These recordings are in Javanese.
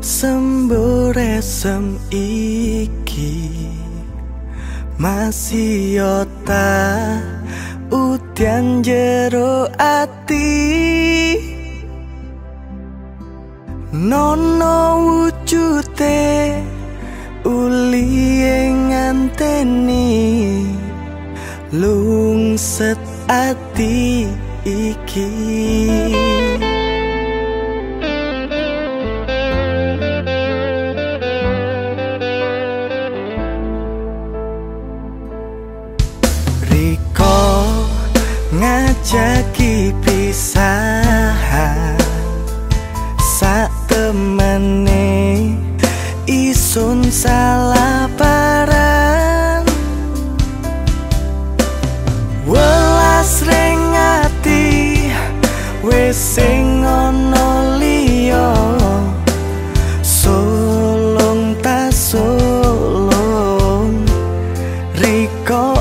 Sun semburesem iki. Masih yota udian jero ati. Nono wujute uli nganteni. Lungset ati iki sing ana liya. Solong ta solong riko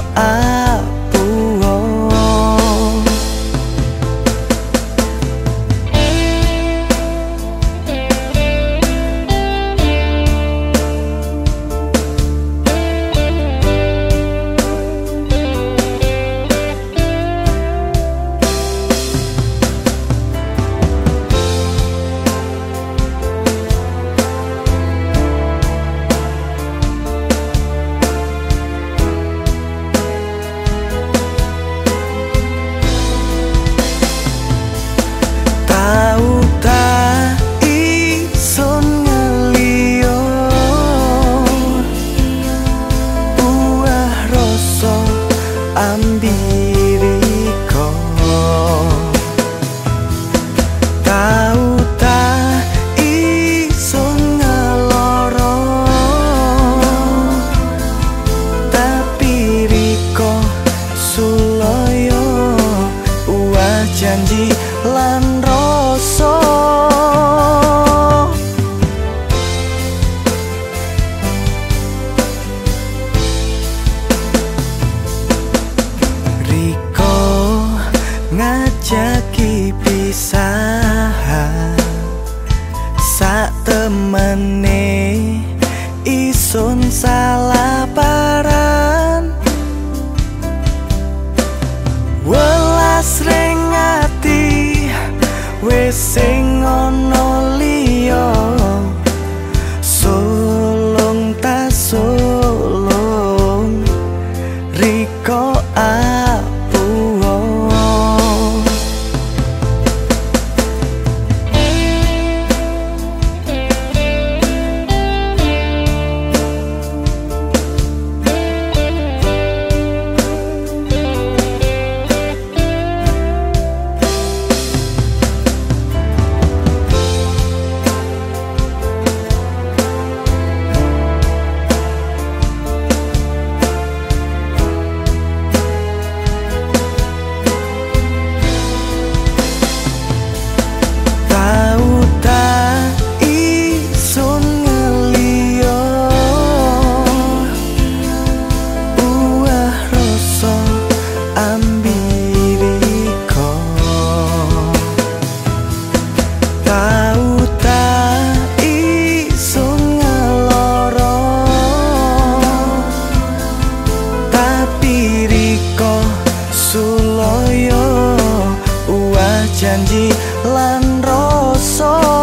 semene isun salaparan welas rengati wis sing ono liyo sulung tasulung riko ah janji lan rasa